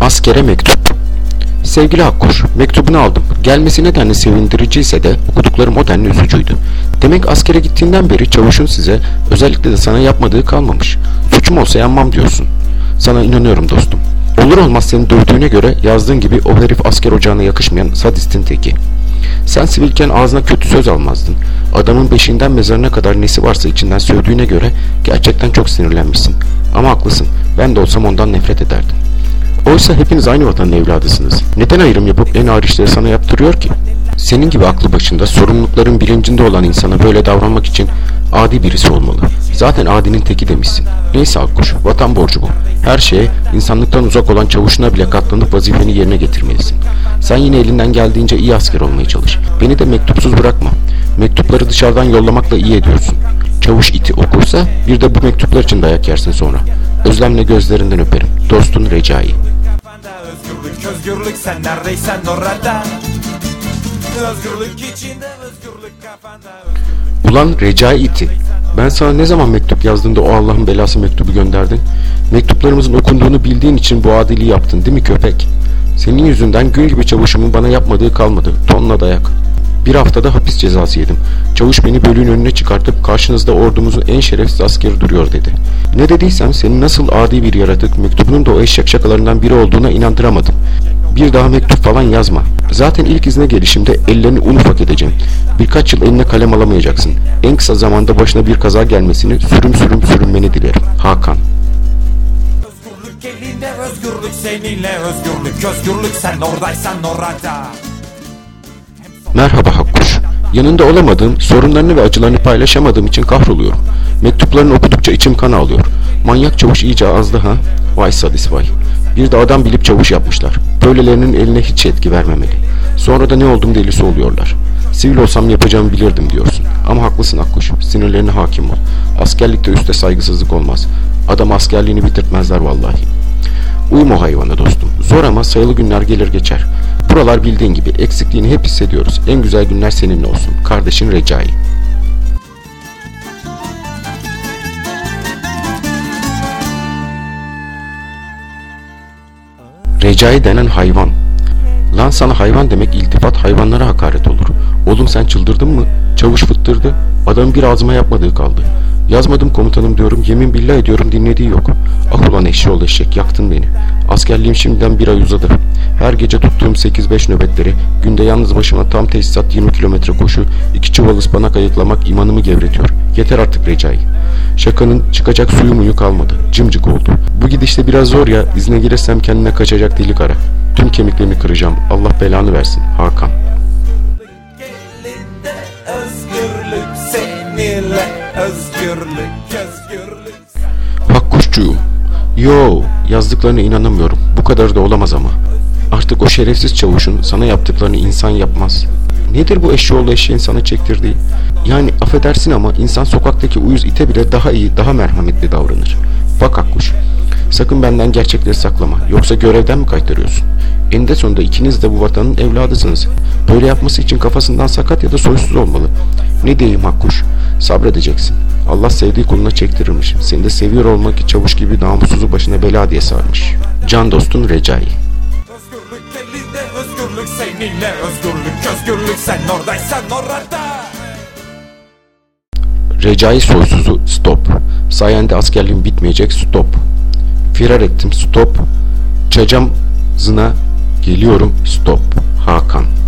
Askere mektup. Sevgili Akkuş, mektubunu aldım. Gelmesi nedenli sevindiriciyse de okuduklarım o denli üzücüydü. Demek askere gittiğinden beri çavuşun size, özellikle de sana yapmadığı kalmamış. Suçum olsa yanmam diyorsun. Sana inanıyorum dostum. Olur olmaz seni dövdüğüne göre yazdığın gibi o herif asker ocağına yakışmayan sadistin teki. Sen sivilken ağzına kötü söz almazdın. Adamın beşiğinden mezarına kadar nesi varsa içinden söylediğine göre gerçekten çok sinirlenmişsin. Ama haklısın. Ben de olsam ondan nefret ederdim. Oysa hepiniz aynı vatanın evladısınız. Neden ayrım yapıp en ağır işleri sana yaptırıyor ki? Senin gibi aklı başında sorumlulukların bilincinde olan insana böyle davranmak için adi birisi olmalı. Zaten adinin teki demişsin. Neyse Akkuş, vatan borcu bu. Her şeye insanlıktan uzak olan çavuşuna bile katlanıp vazifeni yerine getirmelisin. Sen yine elinden geldiğince iyi asker olmaya çalış. Beni de mektupsuz bırakma. Mektupları dışarıdan yollamakla iyi ediyorsun. Çavuş iti okursa bir de bu mektuplar için dayak yersin sonra. Özlemle gözlerinden öperim. Dostun Recai. Özgürlük özgürlük sen neredeysen orada Özgürlük içinde özgürlük kafanda özgürlük Ulan Recai iti. Ben sana ne zaman mektup yazdığında o Allah'ın belası mektubu gönderdin? Mektuplarımızın okunduğunu bildiğin için bu adiliği yaptın değil mi köpek? Senin yüzünden gün gibi çavuşumun bana yapmadığı kalmadı. Tonla dayak. Bir haftada hapis cezası yedim. Çavuş beni bölüğün önüne çıkartıp karşınızda ordumuzun en şerefsiz askeri duruyor dedi. Ne dediysem senin nasıl adi bir yaratık mektubunun da o eşek şakalarından biri olduğuna inandıramadım. Bir daha mektup falan yazma. Zaten ilk izne gelişimde ellerini un ufak edeceğim. Birkaç yıl eline kalem alamayacaksın. En kısa zamanda başına bir kaza gelmesini sürüm sürüm sürünmeni dilerim. Hakan. Özgürlük elinde özgürlük seninle özgürlük özgürlük sen oradaysan orada Merhaba Hakkuş. Yanında olamadığım, sorunlarını ve acılarını paylaşamadığım için kahroluyorum. Mektuplarını okudukça içim kan ağlıyor. Manyak çavuş iyice azdı ha? Vay sadis vay. Bir de adam bilip çavuş yapmışlar. Böylelerinin eline hiç etki vermemeli. Sonra da ne oldum delisi oluyorlar. Sivil olsam yapacağımı bilirdim diyorsun. Ama haklısın Akkuş. Sinirlerine hakim ol. Askerlikte üste saygısızlık olmaz. Adam askerliğini bitirtmezler vallahi. Uyuma hayvana dostum. Zor ama sayılı günler gelir geçer. Buralar bildiğin gibi eksikliğini hep hissediyoruz. En güzel günler seninle olsun. Kardeşin Recai. Recai denen hayvan. Lan sana hayvan demek iltifat hayvanlara hakaret olur. Oğlum sen çıldırdın mı? Çavuş fıttırdı. Adamın bir ağzıma yapmadığı kaldı. Yazmadım komutanım diyorum. Yemin billah ediyorum dinlediği yok. Ah ulan eşşoğlu eşek yaktın beni. Askerliğim şimdiden bir ay uzadı. Her gece tuttuğum 8-5 nöbetleri, günde yalnız başıma tam tesisat 20 kilometre koşu, iki çuval ıspanak ayıklamak imanımı gevretiyor. Yeter artık Recai. Şakanın çıkacak suyu muyu kalmadı. Cımcık oldu. Bu gidişte biraz zor ya. İzne gelirsem kendine kaçacak delik ara. Tüm kemiklerimi kıracağım. Allah belanı versin. Hakan. Özgürlük özgürlük Hakkuşçuyum. Yo, yazdıklarına inanamıyorum. Bu kadar da olamaz ama. Artık o şerefsiz çavuşun sana yaptıklarını insan yapmaz. Nedir bu eşyoğlu eşeğin sana çektirdiği? Yani affedersin ama insan sokaktaki uyuz ite bile daha iyi, daha merhametli davranır. Bak Akkuş, sakın benden gerçekleri saklama. Yoksa görevden mi kaytarıyorsun? Eninde sonunda ikiniz de bu vatanın evladısınız. Böyle yapması için kafasından sakat ya da soysuz olmalı. Ne diyeyim Hakkuş? Sabredeceksin. Allah sevdiği kuluna çektirirmiş. Seni de seviyor olmak ki çavuş gibi namussuzu başına bela diye sarmış. Can dostun Recai. Özgürlük elinde özgürlük seninle özgürlük özgürlük sen oradaysan orada Recai soysuzu stop. Sayende askerliğim bitmeyecek stop. Firar ettim stop. Çacam zına Geliyorum stop Hakan.